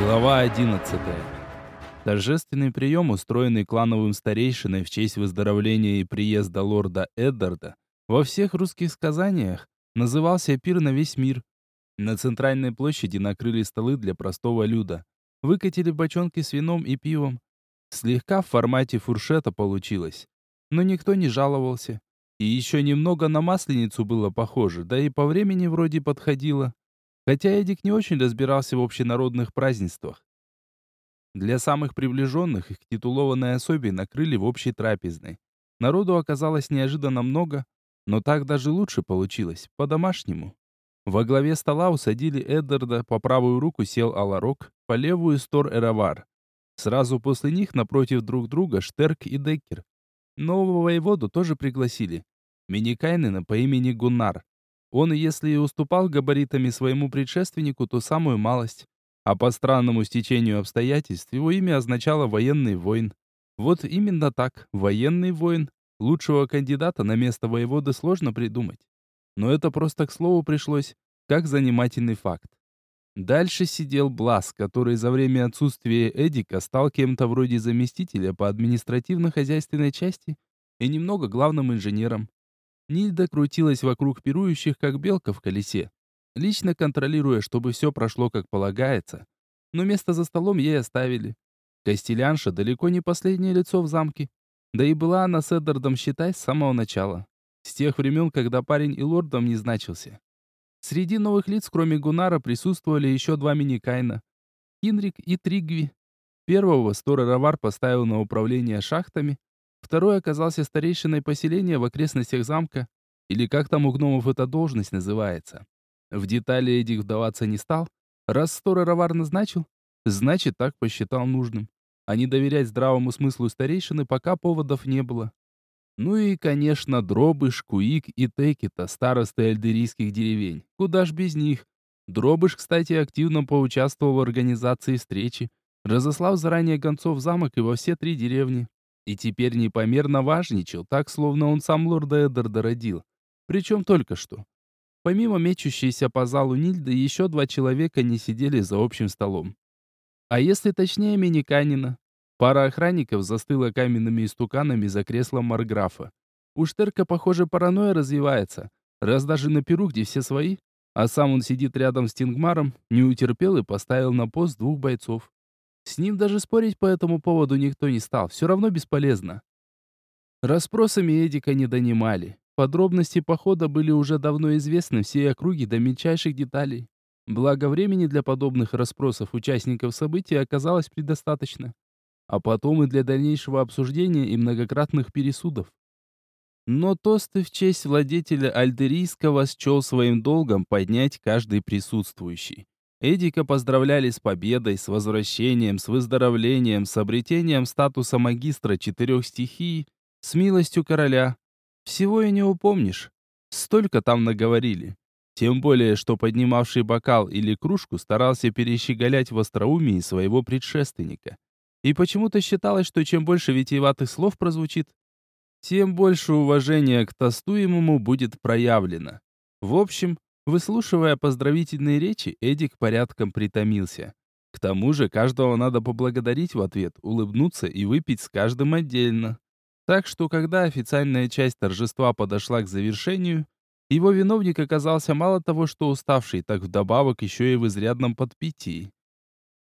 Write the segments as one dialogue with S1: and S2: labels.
S1: Глава 11. Торжественный прием, устроенный клановым старейшиной в честь выздоровления и приезда лорда Эддарда, во всех русских сказаниях назывался пир на весь мир. На центральной площади накрыли столы для простого люда, выкатили бочонки с вином и пивом. Слегка в формате фуршета получилось, но никто не жаловался. И еще немного на масленицу было похоже, да и по времени вроде подходило хотя Эдик не очень разбирался в общенародных празднествах. Для самых приближенных их титулованной особи накрыли в общей трапезной. Народу оказалось неожиданно много, но так даже лучше получилось, по-домашнему. Во главе стола усадили Эддарда, по правую руку сел Аларок, по левую Стор Эравар. Сразу после них напротив друг друга Штерк и Деккер. Нового воеводу тоже пригласили. Миникайнена по имени Гуннар. Он, если и уступал габаритами своему предшественнику, то самую малость. А по странному стечению обстоятельств его имя означало «военный воин». Вот именно так, военный воин. Лучшего кандидата на место воеводы сложно придумать. Но это просто к слову пришлось, как занимательный факт. Дальше сидел Блас, который за время отсутствия Эдика стал кем-то вроде заместителя по административно-хозяйственной части и немного главным инженером. Нильда крутилась вокруг пирующих, как белка в колесе, лично контролируя, чтобы все прошло как полагается. Но место за столом ей оставили. Костелянша далеко не последнее лицо в замке. Да и была она с Эддардом, считай, с самого начала. С тех времен, когда парень и лордом не значился. Среди новых лиц, кроме Гунара, присутствовали еще два мини-кайна. Кинрик и Тригви. Первого Стора Равар поставил на управление шахтами, Второй оказался старейшиной поселения в окрестностях замка, или как там у гномов эта должность называется. В детали Эдик вдаваться не стал. Раз Стора Равар назначил, значит, так посчитал нужным. А не доверять здравому смыслу старейшины пока поводов не было. Ну и, конечно, Дробыш, Куик и Текита, старосты альдерийских деревень. Куда ж без них? Дробыш, кстати, активно поучаствовал в организации встречи, разослав заранее гонцов в замок и во все три деревни и теперь непомерно важничал, так, словно он сам лорда Эддарда родил. Причем только что. Помимо мечущейся по залу Нильды, еще два человека не сидели за общим столом. А если точнее, Миниканина. Пара охранников застыла каменными истуканами за креслом Марграфа. У Штерка, похоже, паранойя развивается, раз даже на перу, где все свои, а сам он сидит рядом с Тингмаром, не утерпел и поставил на пост двух бойцов. С ним даже спорить по этому поводу никто не стал, все равно бесполезно. Распросами Эдика не донимали. Подробности похода были уже давно известны всей округе до мельчайших деталей. Благо времени для подобных расспросов участников события оказалось предостаточно. А потом и для дальнейшего обсуждения и многократных пересудов. Но тосты в честь владетеля Альдерийского счел своим долгом поднять каждый присутствующий. Эдика поздравляли с победой, с возвращением, с выздоровлением, с обретением статуса магистра четырех стихий, с милостью короля. Всего и не упомнишь. Столько там наговорили. Тем более, что поднимавший бокал или кружку старался перещеголять в остроумии своего предшественника. И почему-то считалось, что чем больше витиеватых слов прозвучит, тем больше уважения к тостуемому будет проявлено. В общем, Выслушивая поздравительные речи, Эдик порядком притомился. К тому же каждого надо поблагодарить в ответ, улыбнуться и выпить с каждым отдельно. Так что, когда официальная часть торжества подошла к завершению, его виновник оказался мало того, что уставший, так вдобавок еще и в изрядном подпитии.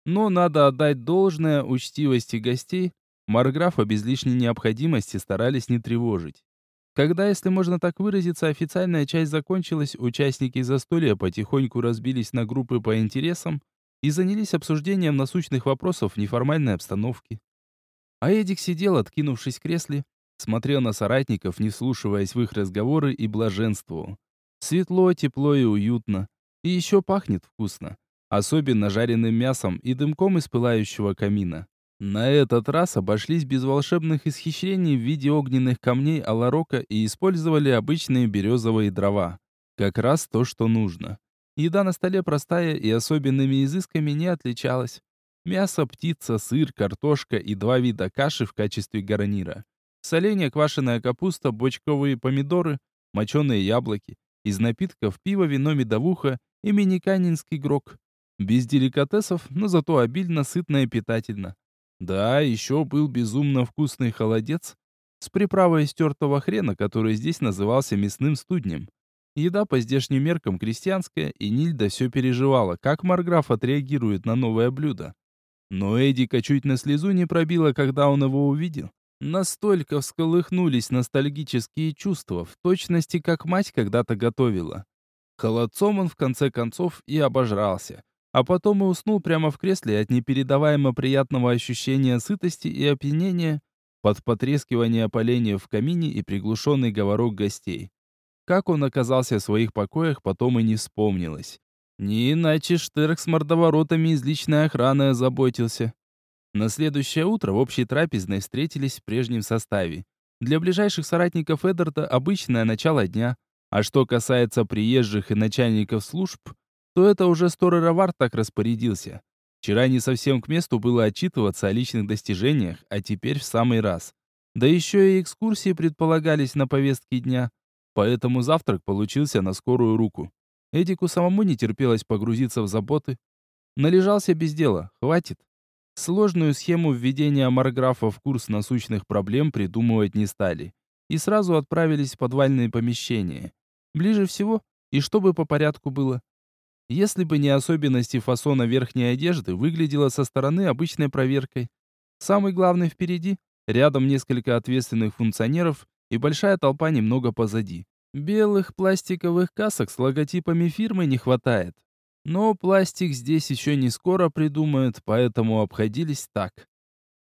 S1: Но надо отдать должное учтивости гостей, Марграфа без лишней необходимости старались не тревожить. Когда, если можно так выразиться, официальная часть закончилась, участники застолья потихоньку разбились на группы по интересам и занялись обсуждением насущных вопросов в неформальной обстановке. А Эдик сидел, откинувшись в кресле, смотрел на соратников, не вслушиваясь в их разговоры и блаженствовал. Светло, тепло и уютно. И еще пахнет вкусно. Особенно жареным мясом и дымком из пылающего камина. На этот раз обошлись без волшебных исхищрений в виде огненных камней аларока и использовали обычные березовые дрова. Как раз то, что нужно. Еда на столе простая и особенными изысками не отличалась. Мясо, птица, сыр, картошка и два вида каши в качестве гарнира. Соленья, квашеная капуста, бочковые помидоры, моченые яблоки. Из напитков пиво, вино, медовуха и мини-канинский грок. Без деликатесов, но зато обильно, сытно и питательно. Да, еще был безумно вкусный холодец с приправой из тертого хрена, который здесь назывался мясным студнем. Еда по здешним меркам крестьянская, и Нильда все переживала, как Марграф отреагирует на новое блюдо. Но Эдика чуть на слезу не пробила, когда он его увидел. Настолько всколыхнулись ностальгические чувства, в точности, как мать когда-то готовила. Холодцом он в конце концов и обожрался, а потом и уснул прямо в кресле от непередаваемо приятного ощущения сытости и опьянения под потрескивание поленья в камине и приглушенный говорок гостей. Как он оказался в своих покоях, потом и не вспомнилось. Не иначе Штерк с мордоворотами из личной охраны озаботился. На следующее утро в общей трапезной встретились в прежнем составе. Для ближайших соратников Эддарда обычное начало дня, а что касается приезжих и начальников служб, то это уже Сторы Равар так распорядился. Вчера не совсем к месту было отчитываться о личных достижениях, а теперь в самый раз. Да еще и экскурсии предполагались на повестке дня, поэтому завтрак получился на скорую руку. Эдику самому не терпелось погрузиться в заботы. Належался без дела, хватит. Сложную схему введения Марграфа в курс насущных проблем придумывать не стали. И сразу отправились в подвальные помещения. Ближе всего, и чтобы по порядку было. Если бы не особенности фасона верхней одежды, выглядело со стороны обычной проверкой. Самый главный впереди, рядом несколько ответственных функционеров и большая толпа немного позади. Белых пластиковых касок с логотипами фирмы не хватает. Но пластик здесь еще не скоро придумают, поэтому обходились так.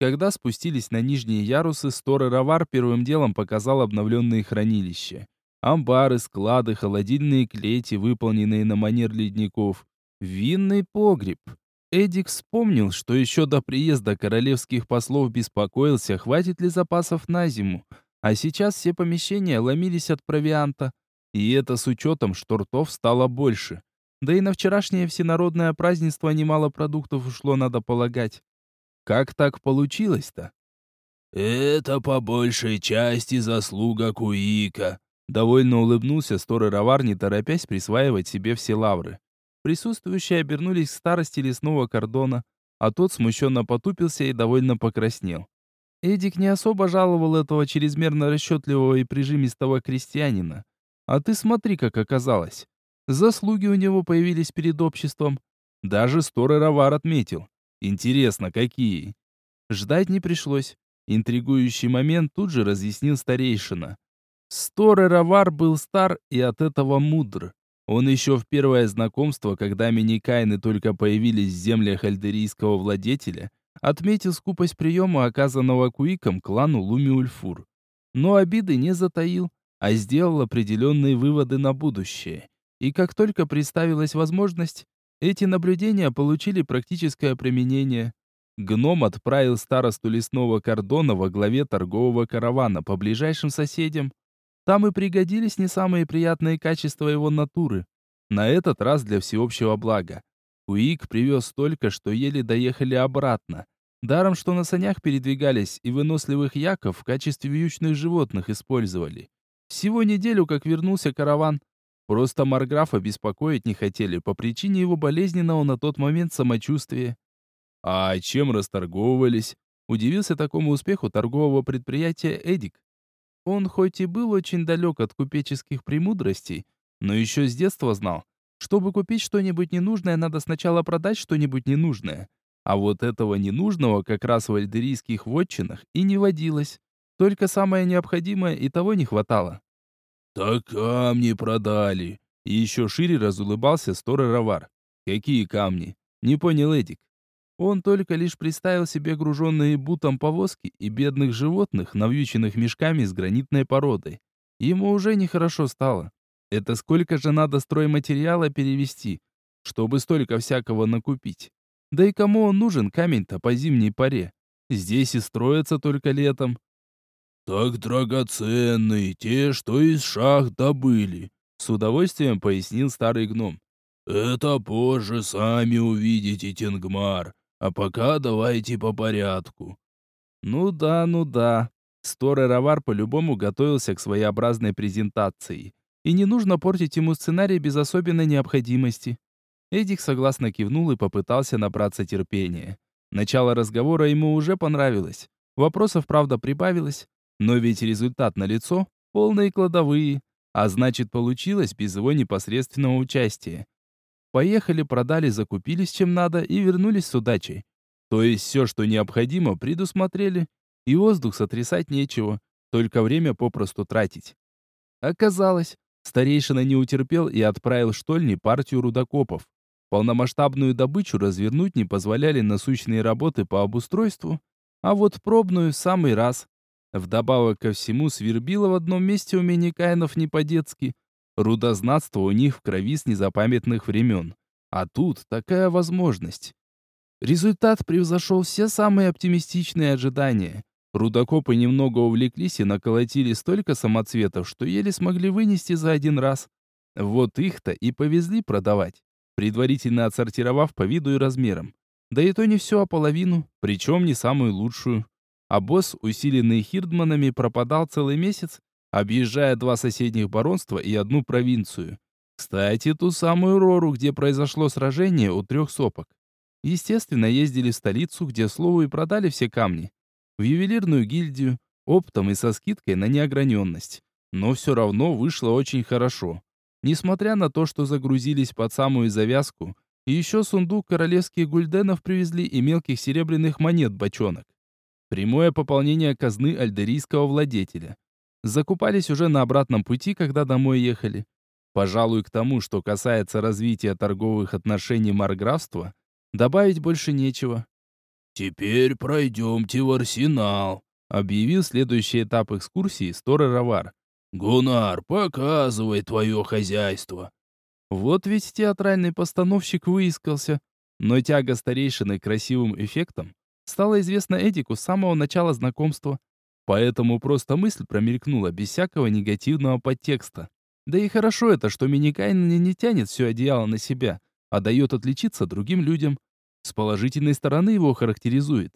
S1: Когда спустились на нижние ярусы, Сторы Равар первым делом показал обновленные хранилища. Амбары, склады, холодильные клети, выполненные на манер ледников. Винный погреб. Эдик вспомнил, что еще до приезда королевских послов беспокоился, хватит ли запасов на зиму. А сейчас все помещения ломились от провианта. И это с учетом, что ртов стало больше. Да и на вчерашнее всенародное празднество немало продуктов ушло, надо полагать. Как так получилось-то?
S2: «Это по большей части заслуга Куика», —
S1: довольно улыбнулся Сторы Равар, не торопясь присваивать себе все лавры. Присутствующие обернулись к старости лесного кордона, а тот смущенно потупился и довольно покраснел. Эдик не особо жаловал этого чрезмерно расчетливого и прижимистого крестьянина. А ты смотри, как оказалось. Заслуги у него появились перед обществом. Даже Сторы Равар отметил. Интересно, какие? Ждать не пришлось. Интригующий момент тут же разъяснил старейшина. Сторы Равар был стар и от этого мудр. Он еще в первое знакомство, когда миникайны только появились в землях альдерийского владетеля, отметил скупость приема, оказанного Куиком клану Лумиульфур. Но обиды не затаил, а сделал определенные выводы на будущее. И как только представилась возможность, эти наблюдения получили практическое применение. Гном отправил старосту лесного кордона во главе торгового каравана по ближайшим соседям. Там и пригодились не самые приятные качества его натуры. На этот раз для всеобщего блага. Уик привез столько, что еле доехали обратно. Даром, что на санях передвигались и выносливых яков в качестве вьючных животных использовали. Всего неделю, как вернулся караван, Просто Марграфа беспокоить не хотели по причине его болезненного на тот момент самочувствия. А чем расторговывались? Удивился такому успеху торгового предприятия Эдик. Он хоть и был очень далек от купеческих премудростей, но еще с детства знал, чтобы купить что-нибудь ненужное, надо сначала продать что-нибудь ненужное. А вот этого ненужного как раз в альдерийских вотчинах и не водилось. Только самое необходимое и того не хватало.
S2: «Так камни продали!»
S1: И еще шире разулыбался Сторы Равар. «Какие камни?» Не понял Эдик. Он только лишь представил себе груженные бутом повозки и бедных животных, навьюченных мешками с гранитной породой. Ему уже нехорошо стало. Это сколько же надо стройматериала перевести, чтобы столько всякого накупить? Да и кому он нужен камень-то по зимней паре? Здесь и строятся только летом.
S2: «Так драгоценные, те, что из шахт добыли», —
S1: с удовольствием пояснил старый гном.
S2: «Это позже сами увидите, Тенгмар, а пока давайте по порядку».
S1: «Ну да, ну да». Сторы Равар по-любому готовился к своеобразной презентации. И не нужно портить ему сценарий без особенной необходимости. Эдик согласно кивнул и попытался набраться терпения. Начало разговора ему уже понравилось. Вопросов, правда, прибавилось, но ведь результат налицо, полные кладовые, а значит, получилось без его непосредственного участия. Поехали, продали, закупились чем надо и вернулись с удачей. То есть все, что необходимо, предусмотрели, и воздух сотрясать нечего, только время попросту тратить. Оказалось, старейшина не утерпел и отправил штольни партию рудокопов. Полномасштабную добычу развернуть не позволяли насущные работы по обустройству, а вот пробную самый раз. Вдобавок ко всему свербило в одном месте у Меникаинов не по-детски. Рудознатство у них в крови с незапамятных времен. А тут такая возможность. Результат превзошел все самые оптимистичные ожидания. Рудокопы немного увлеклись и наколотили столько самоцветов, что еле смогли вынести за один раз. Вот их-то и повезли продавать предварительно отсортировав по виду и размерам. Да и то не все, а половину, причем не самую лучшую. А босс, усиленный хирдманами, пропадал целый месяц, объезжая два соседних баронства и одну провинцию. Кстати, ту самую Рору, где произошло сражение у трех сопок. Естественно, ездили в столицу, где, слову, и продали все камни. В ювелирную гильдию, оптом и со скидкой на неограненность. Но все равно вышло очень хорошо. Несмотря на то, что загрузились под самую завязку, еще сундук королевских гульденов привезли и мелких серебряных монет бочонок. Прямое пополнение казны альдерийского владетеля. Закупались уже на обратном пути, когда домой ехали. Пожалуй, к тому, что касается развития торговых отношений марграфства, добавить больше нечего.
S2: «Теперь пройдемте в арсенал», — объявил следующий этап экскурсии Стора Равар. «Гунар, показывай твое хозяйство!»
S1: Вот ведь театральный постановщик выискался. Но тяга старейшины к красивым эффектам стала известна Эдику с самого начала знакомства. Поэтому просто мысль промелькнула без всякого негативного подтекста. Да и хорошо это, что Миникайн не, не тянет все одеяло на себя, а дает отличиться другим людям. С положительной стороны его характеризует.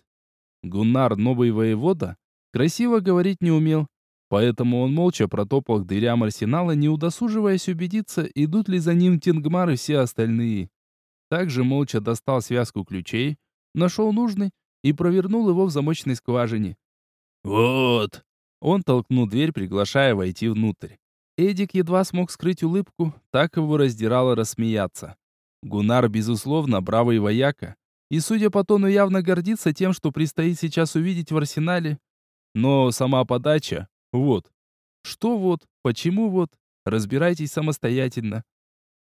S1: Гуннар, новый воевода, красиво говорить не умел, Поэтому он молча протопал к дверям арсенала, не удосуживаясь убедиться, идут ли за ним Тингмар и все остальные. Также молча достал связку ключей, нашел нужный и провернул его в замочной скважине.
S2: «Вот!»
S1: Он толкнул дверь, приглашая войти внутрь. Эдик едва смог скрыть улыбку, так его раздирало рассмеяться. Гунар, безусловно, бравый вояка, и, судя по тону, явно гордится тем, что предстоит сейчас увидеть в арсенале. Но сама подача, вот. Что вот, почему вот, разбирайтесь самостоятельно.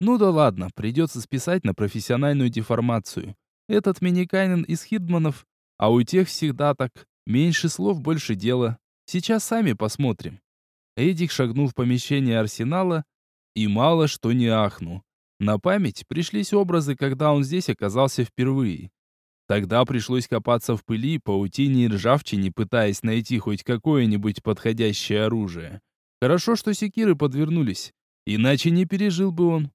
S1: Ну да ладно, придется списать на профессиональную деформацию. Этот Миникайнен из Хидманов, а у тех всегда так. Меньше слов, больше дела. Сейчас сами посмотрим. Эдик шагнул в помещение арсенала и мало что не ахнул. На память пришлись образы, когда он здесь оказался впервые. Тогда пришлось копаться в пыли, паутине и ржавчине, пытаясь найти хоть какое-нибудь подходящее оружие. Хорошо, что секиры подвернулись, иначе не пережил бы он.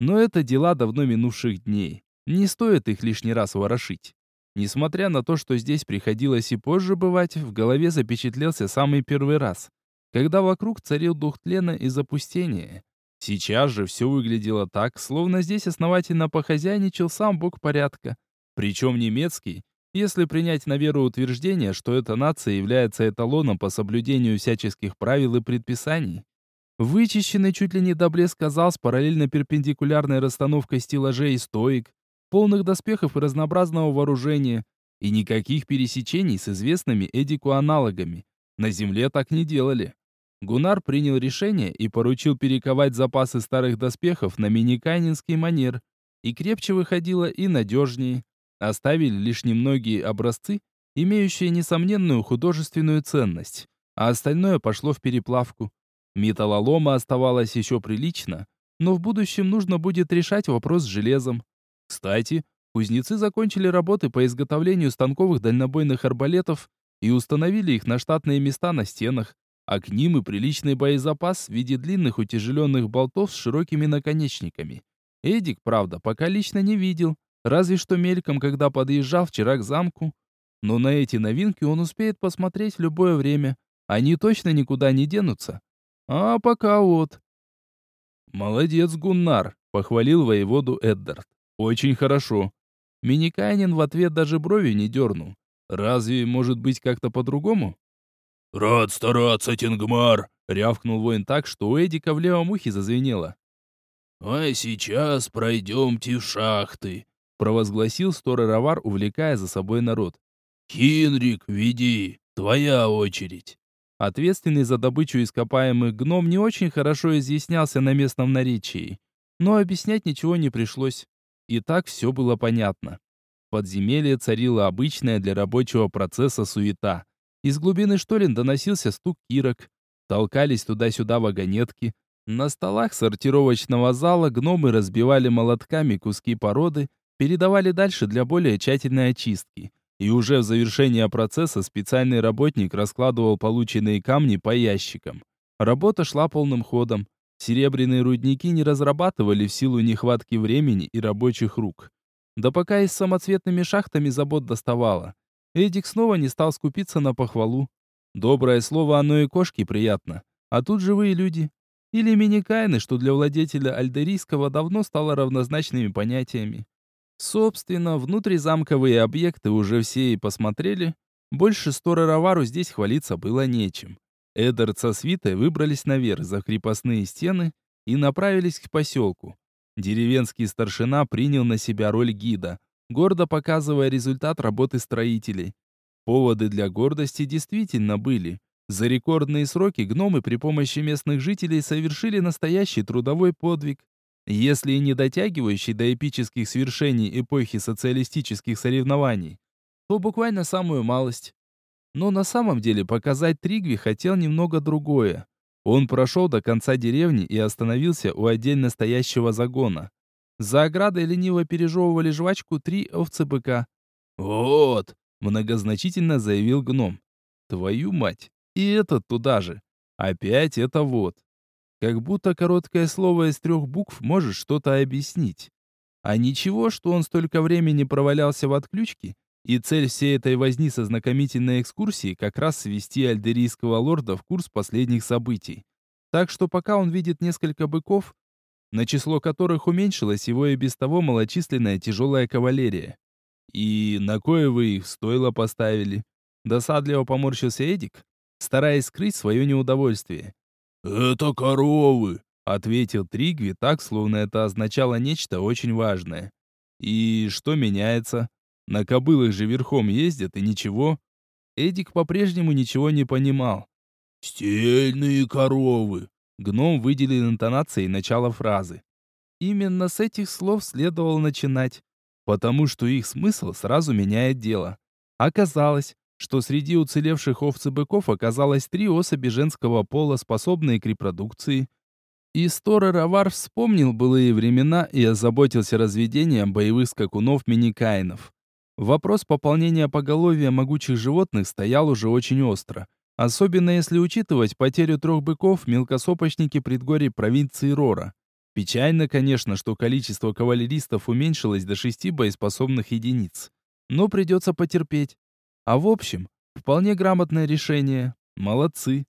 S1: Но это дела давно минувших дней. Не стоит их лишний раз ворошить. Несмотря на то, что здесь приходилось и позже бывать, в голове запечатлелся самый первый раз, когда вокруг царил дух тлена и запустения. Сейчас же все выглядело так, словно здесь основательно похозяйничал сам бог порядка. Причем немецкий, если принять на веру утверждение, что эта нация является эталоном по соблюдению всяческих правил и предписаний. Вычищенный чуть ли не до блеска зал с параллельно-перпендикулярной расстановкой стеллажей и стоек, полных доспехов и разнообразного вооружения, и никаких пересечений с известными Эдику аналогами. На земле так не делали. Гунар принял решение и поручил перековать запасы старых доспехов на миниканинский манер. И крепче выходило, и надежнее. Оставили лишь немногие образцы, имеющие несомненную художественную ценность, а остальное пошло в переплавку. Металлолома оставалось еще прилично, но в будущем нужно будет решать вопрос с железом. Кстати, кузнецы закончили работы по изготовлению станковых дальнобойных арбалетов и установили их на штатные места на стенах, а к ним и приличный боезапас в виде длинных утяжеленных болтов с широкими наконечниками. Эдик, правда, пока лично не видел, Разве что мельком, когда подъезжал вчера к замку. Но на эти новинки он успеет посмотреть в любое время. Они точно никуда не денутся. А пока вот. «Молодец, Гуннар», — похвалил воеводу Эддард. Очень хорошо. Миникайнин в ответ даже брови не дернул. Разве может быть как-то по-другому?
S2: «Рад стараться, Тингмар!»
S1: — рявкнул воин так, что у Эдика в левом ухе зазвенело.
S2: «А сейчас пройдемте в шахты», —
S1: провозгласил Стороровар, увлекая за собой народ.
S2: «Хинрик, веди, твоя очередь».
S1: Ответственный за добычу ископаемых гном не очень хорошо изъяснялся на местном наречии, но объяснять ничего не пришлось. И так все было понятно. В подземелье царила обычная для рабочего процесса суета. Из глубины штолен доносился стук кирок. Толкались туда-сюда вагонетки. На столах сортировочного зала гномы разбивали молотками куски породы, передавали дальше для более тщательной очистки. И уже в завершении процесса специальный работник раскладывал полученные камни по ящикам. Работа шла полным ходом. Серебряные рудники не разрабатывали в силу нехватки времени и рабочих рук. Да пока и с самоцветными шахтами забот доставало. Эдик снова не стал скупиться на похвалу. Доброе слово оно и кошке приятно. А тут живые люди. Или мини-кайны, что для владетеля альдерийского давно стало равнозначными понятиями. Собственно, внутризамковые объекты уже все и посмотрели. Больше Стора Равару здесь хвалиться было нечем. Эддард со свитой выбрались наверх за крепостные стены и направились к поселку. Деревенский старшина принял на себя роль гида, гордо показывая результат работы строителей. Поводы для гордости действительно были. За рекордные сроки гномы при помощи местных жителей совершили настоящий трудовой подвиг. Если и не дотягивающий до эпических свершений эпохи социалистических соревнований, то буквально самую малость. Но на самом деле показать Тригви хотел немного другое. Он прошел до конца деревни и остановился у отдельно стоящего загона. За оградой лениво пережевывали жвачку три овцы-быка.
S2: «Вот!»
S1: — многозначительно заявил гном. «Твою мать! И этот туда же! Опять это вот!» Как будто короткое слово из трех букв может что-то объяснить. А ничего, что он столько времени провалялся в отключке, и цель всей этой возни со знакомительной экскурсией как раз свести альдерийского лорда в курс последних событий. Так что пока он видит несколько быков, на число которых уменьшилась его и без того малочисленная тяжелая кавалерия. И на кое вы их стоило поставили? Досадливо поморщился Эдик, стараясь скрыть свое неудовольствие.
S2: «Это коровы», —
S1: ответил Тригви так, словно это означало нечто очень важное. «И что меняется?» На кобылах же верхом ездят и ничего. Эдик по-прежнему ничего не понимал.
S2: «Стельные коровы!»
S1: Гном выделил интонацией начало фразы. Именно с этих слов следовало начинать, потому что их смысл сразу меняет дело. Оказалось, что среди уцелевших овц и быков оказалось три особи женского пола, способные к репродукции. И Стора Равар вспомнил былые времена и озаботился разведением боевых скакунов миникаинов. Вопрос пополнения поголовья могучих животных стоял уже очень остро. Особенно если учитывать потерю трех быков мелкосопочники предгорий провинции Рора. Печально, конечно, что количество кавалеристов уменьшилось до шести боеспособных единиц. Но придется потерпеть. А в общем, вполне грамотное решение. Молодцы.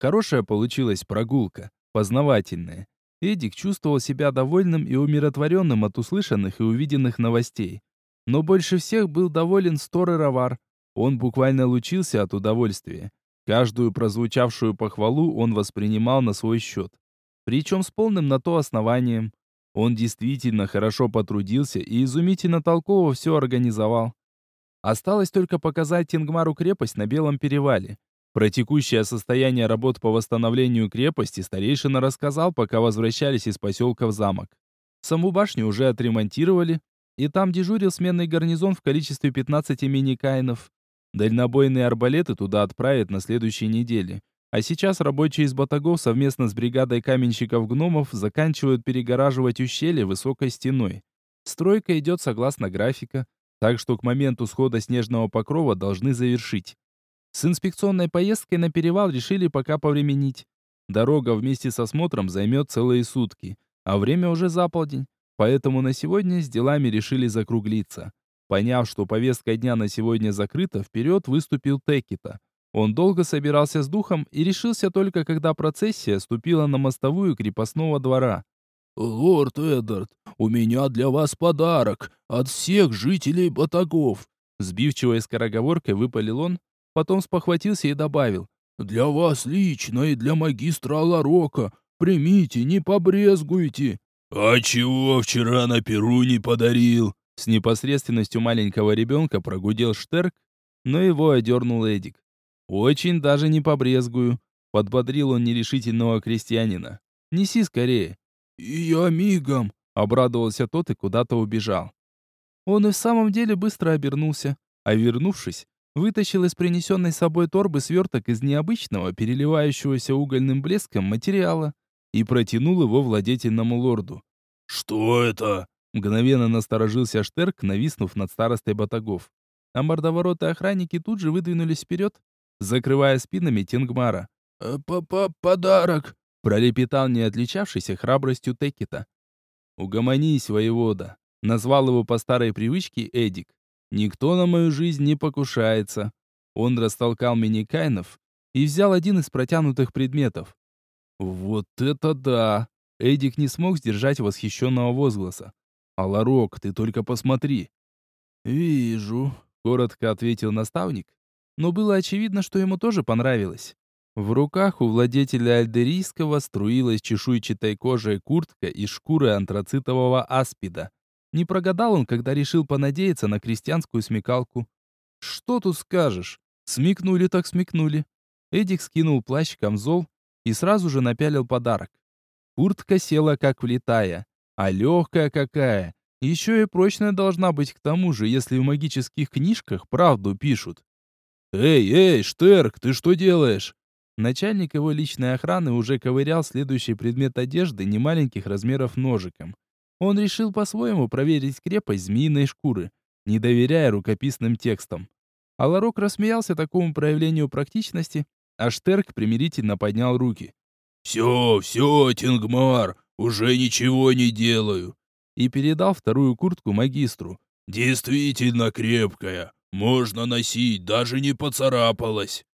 S1: Хорошая получилась прогулка, познавательная. Эдик чувствовал себя довольным и умиротворенным от услышанных и увиденных новостей. Но больше всех был доволен Сторы Равар. Он буквально лучился от удовольствия. Каждую прозвучавшую похвалу он воспринимал на свой счет. Причем с полным на то основанием. Он действительно хорошо потрудился и изумительно толково все организовал. Осталось только показать Тингмару крепость на Белом перевале. Про текущее состояние работ по восстановлению крепости старейшина рассказал, пока возвращались из поселка в замок. Саму башню уже отремонтировали, и там дежурил сменный гарнизон в количестве 15 мини-каинов. Дальнобойные арбалеты туда отправят на следующей неделе. А сейчас рабочие из батагов совместно с бригадой каменщиков-гномов заканчивают перегораживать ущелье высокой стеной. Стройка идет согласно графика, так что к моменту схода снежного покрова должны завершить. С инспекционной поездкой на перевал решили пока повременить. Дорога вместе со смотром займет целые сутки, а время уже за полдень. Поэтому на сегодня с делами решили закруглиться. Поняв, что повестка дня на сегодня закрыта, вперед выступил Текита. Он долго собирался с духом и решился только, когда процессия ступила на мостовую крепостного двора.
S2: «Лорд Эддард, у меня для вас подарок от всех жителей Батагов!»
S1: Сбивчивой скороговоркой выпалил он, потом спохватился и добавил.
S2: «Для вас лично и для магистра Ларока. Примите, не побрезгуйте!» «А чего вчера на Перу не подарил?»
S1: С непосредственностью маленького ребенка прогудел Штерк, но его одернул Эдик. «Очень даже не побрезгую», — подбодрил он нерешительного крестьянина. «Неси скорее».
S2: я мигом», —
S1: обрадовался тот и куда-то убежал. Он и в самом деле быстро обернулся, а вернувшись, вытащил из принесенной собой торбы сверток из необычного, переливающегося угольным блеском материала и протянул его владетельному лорду.
S2: «Что это?»
S1: Мгновенно насторожился Штерк, нависнув над старостой батагов. А мордовороты охранники тут же выдвинулись вперед, закрывая спинами Тенгмара.
S2: «Э, «П -п «Подарок!»
S1: — пролепетал не отличавшийся храбростью Текита. «Угомонись, воевода!» — назвал его по старой привычке Эдик. «Никто на мою жизнь не покушается». Он растолкал мини-кайнов и взял один из протянутых предметов. «Вот это да!» Эдик не смог сдержать восхищенного возгласа. «Аларок, ты только посмотри!» «Вижу», — коротко ответил наставник, но было очевидно, что ему тоже понравилось. В руках у владетеля альдерийского струилась чешуйчатой кожей куртка из шкуры антрацитового аспида. Не прогадал он, когда решил понадеяться на крестьянскую смекалку. «Что тут скажешь? Смекнули так смекнули». Эдик скинул плащ-камзол и сразу же напялил подарок. Куртка села как влитая, а легкая какая. Еще и прочная должна быть к тому же, если в магических книжках правду пишут. «Эй, эй, Штерк, ты что делаешь?» Начальник его личной охраны уже ковырял следующий предмет одежды немаленьких размеров ножиком. Он решил по-своему проверить крепость змеиной шкуры, не доверяя рукописным текстам. Аларок рассмеялся такому проявлению практичности, а Штерк примирительно поднял руки.
S2: «Все, все, Тингмар, уже ничего не делаю!»
S1: И передал вторую куртку магистру.
S2: «Действительно крепкая, можно носить, даже не поцарапалась!»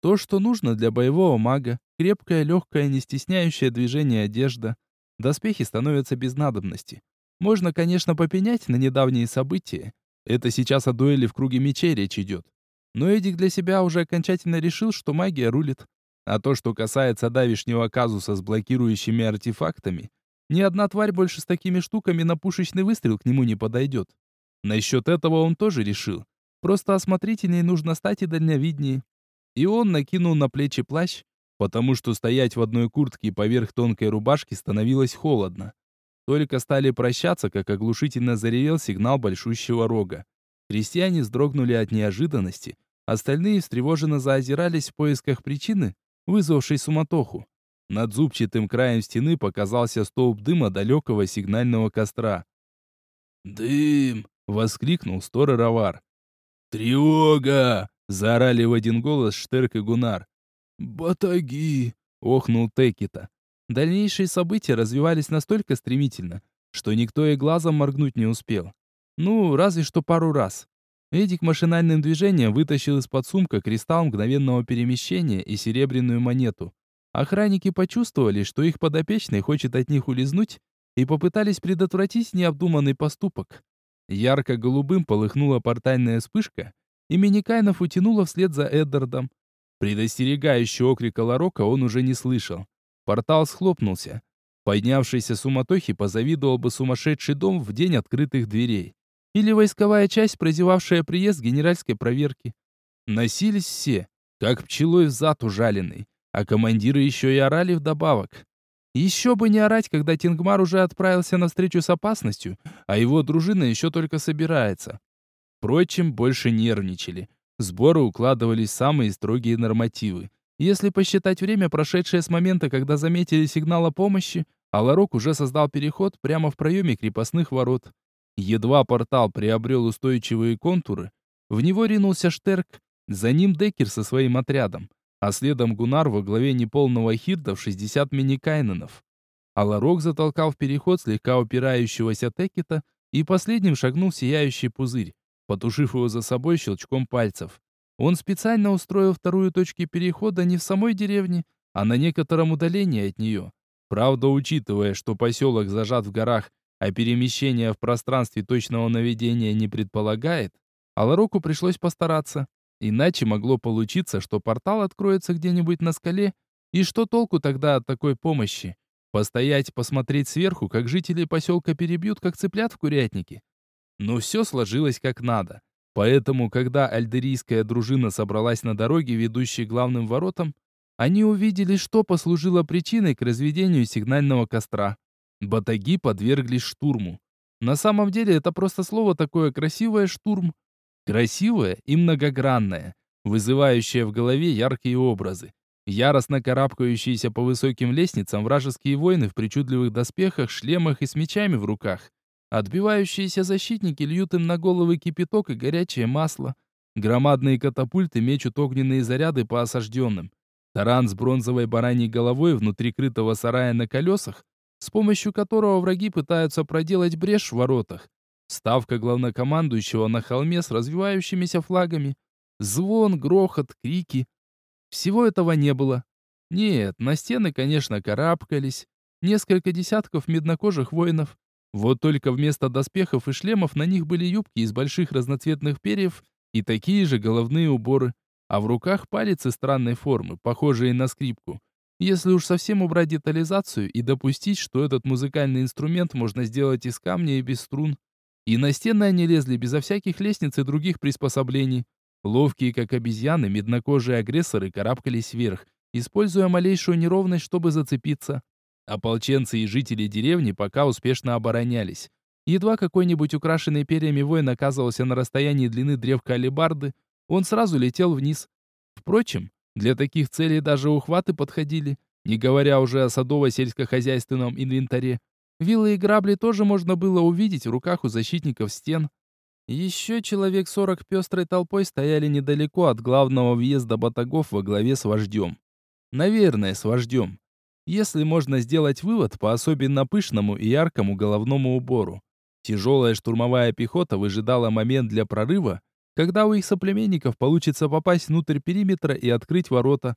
S1: То, что нужно для боевого мага, крепкая, легкая, не стесняющая движение одежда. Доспехи становятся без надобности. Можно, конечно, попенять на недавние события. Это сейчас о дуэли в круге мечей речь идет. Но Эдик для себя уже окончательно решил, что магия рулит. А то, что касается давишнего казуса с блокирующими артефактами, ни одна тварь больше с такими штуками на пушечный выстрел к нему не подойдет. Насчет этого он тоже решил. Просто осмотрительнее нужно стать и дальновиднее. И он накинул на плечи плащ, потому что стоять в одной куртке поверх тонкой рубашки становилось холодно. Только стали прощаться, как оглушительно заревел сигнал большущего рога. Крестьяне вздрогнули от неожиданности, остальные встревоженно заозирались в поисках причины, вызвавший суматоху. Над зубчатым краем стены показался столб дыма далекого сигнального костра.
S2: «Дым!»
S1: — воскликнул Стор Равар.
S2: «Тревога!»
S1: — заорали в один голос Штерк и Гунар.
S2: «Батаги!»
S1: — охнул Текита. Дальнейшие события развивались настолько стремительно, что никто и глазом моргнуть не успел. Ну, разве что пару раз. Эдик машинальным движением вытащил из-под сумка кристалл мгновенного перемещения и серебряную монету. Охранники почувствовали, что их подопечный хочет от них улизнуть, и попытались предотвратить необдуманный поступок. Ярко-голубым полыхнула портальная вспышка, и Миникайнов утянуло вслед за Эддардом. Предостерегающий окрика Ларока он уже не слышал. Портал схлопнулся. Поднявшийся суматохи позавидовал бы сумасшедший дом в день открытых дверей или войсковая часть, прозевавшая приезд генеральской проверки. Носились все, как пчелой в зад ужаленный, а командиры еще и орали вдобавок. Еще бы не орать, когда Тингмар уже отправился на встречу с опасностью, а его дружина еще только собирается. Впрочем, больше нервничали. Сборы укладывались самые строгие нормативы. Если посчитать время, прошедшее с момента, когда заметили сигнал о помощи, Аларок уже создал переход прямо в проеме крепостных ворот. Едва портал приобрел устойчивые контуры, в него ринулся Штерк, за ним Деккер со своим отрядом, а следом Гунар во главе неполного хирда в 60 миникайненов. Аларок затолкал в переход слегка упирающегося Текета и последним шагнул сияющий пузырь, потушив его за собой щелчком пальцев. Он специально устроил вторую точку перехода не в самой деревне, а на некотором удалении от нее. Правда, учитывая, что поселок зажат в горах, а перемещение в пространстве точного наведения не предполагает, Алароку пришлось постараться. Иначе могло получиться, что портал откроется где-нибудь на скале, и что толку тогда от такой помощи? Постоять, посмотреть сверху, как жители поселка перебьют, как цыплят в курятнике. Но все сложилось как надо. Поэтому, когда альдерийская дружина собралась на дороге, ведущей главным воротам, они увидели, что послужило причиной к разведению сигнального костра. Батаги подверглись штурму. На самом деле это просто слово такое красивое «штурм». Красивое и многогранное, вызывающее в голове яркие образы. Яростно карабкающиеся по высоким лестницам вражеские воины в причудливых доспехах, шлемах и с мечами в руках. Отбивающиеся защитники льют им на головы кипяток и горячее масло. Громадные катапульты мечут огненные заряды по осажденным. Таран с бронзовой бараньей головой внутри крытого сарая на колесах, с помощью которого враги пытаются проделать брешь в воротах. Ставка главнокомандующего на холме с развивающимися флагами. Звон, грохот, крики. Всего этого не было. Нет, на стены, конечно, карабкались. Несколько десятков меднокожих воинов. Вот только вместо доспехов и шлемов на них были юбки из больших разноцветных перьев и такие же головные уборы. А в руках палицы странной формы, похожие на скрипку. Если уж совсем убрать детализацию и допустить, что этот музыкальный инструмент можно сделать из камня и без струн. И на стены они лезли безо всяких лестниц и других приспособлений. Ловкие, как обезьяны, меднокожие агрессоры карабкались вверх, используя малейшую неровность, чтобы зацепиться. Ополченцы и жители деревни пока успешно оборонялись. Едва какой-нибудь украшенный перьями воин оказывался на расстоянии длины древка алебарды, он сразу летел вниз. Впрочем, для таких целей даже ухваты подходили, не говоря уже о садово-сельскохозяйственном инвентаре. Вилы и грабли тоже можно было увидеть в руках у защитников стен. Еще человек сорок пестрой толпой стояли недалеко от главного въезда батагов во главе с вождем. Наверное, с вождем. Если можно сделать вывод по особенно пышному и яркому головному убору. Тяжелая штурмовая пехота выжидала момент для прорыва, когда у их соплеменников получится попасть внутрь периметра и открыть ворота.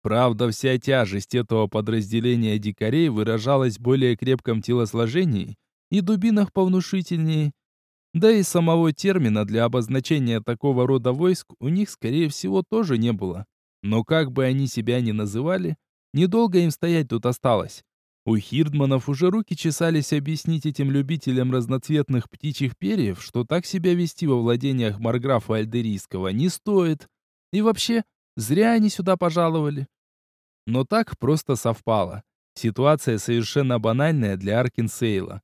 S1: Правда, вся тяжесть этого подразделения дикарей выражалась в более крепком телосложении и дубинах повнушительнее, да и самого термина для обозначения такого рода войск у них, скорее всего, тоже не было. Но как бы они себя ни называли, недолго им стоять тут осталось. У Хирдманов уже руки чесались объяснить этим любителям разноцветных птичьих перьев, что так себя вести во владениях Марграфа Альдерийского не стоит. И вообще, зря они сюда пожаловали. Но так просто совпало. Ситуация совершенно банальная для Аркинсейла.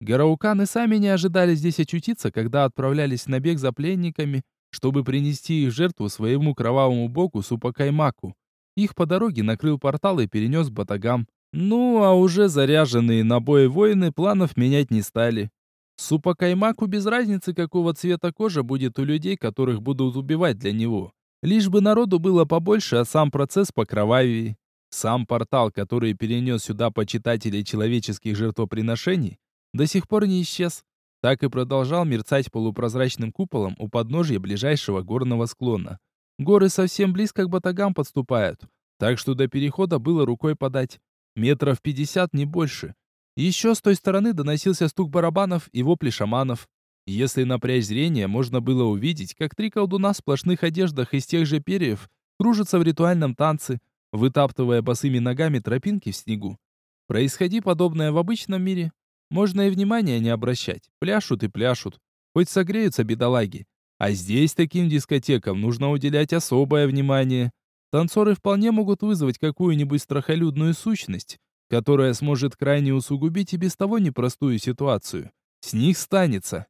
S1: Гарауканы сами не ожидали здесь очутиться, когда отправлялись на бег за пленниками, чтобы принести их жертву своему кровавому богу Супакаймаку. Их по дороге накрыл портал и перенес к батагам. Ну, а уже заряженные на бой воины планов менять не стали. Супакаймаку без разницы, какого цвета кожа будет у людей, которых будут убивать для него. Лишь бы народу было побольше, а сам процесс покровавее. Сам портал, который перенес сюда почитателей человеческих жертвоприношений, до сих пор не исчез. Так и продолжал мерцать полупрозрачным куполом у подножья ближайшего горного склона. Горы совсем близко к батагам подступают, так что до перехода было рукой подать. Метров пятьдесят, не больше. Еще с той стороны доносился стук барабанов и вопли шаманов. Если напрячь зрение, можно было увидеть, как три колдуна в сплошных одеждах из тех же перьев кружатся в ритуальном танце, вытаптывая босыми ногами тропинки в снегу. Происходи подобное в обычном мире, можно и внимания не обращать. Пляшут и пляшут. Хоть согреются бедолаги. А здесь таким дискотекам нужно уделять особое внимание. Танцоры вполне могут вызвать какую-нибудь страхолюдную сущность, которая сможет крайне усугубить и без того непростую ситуацию. С них станется.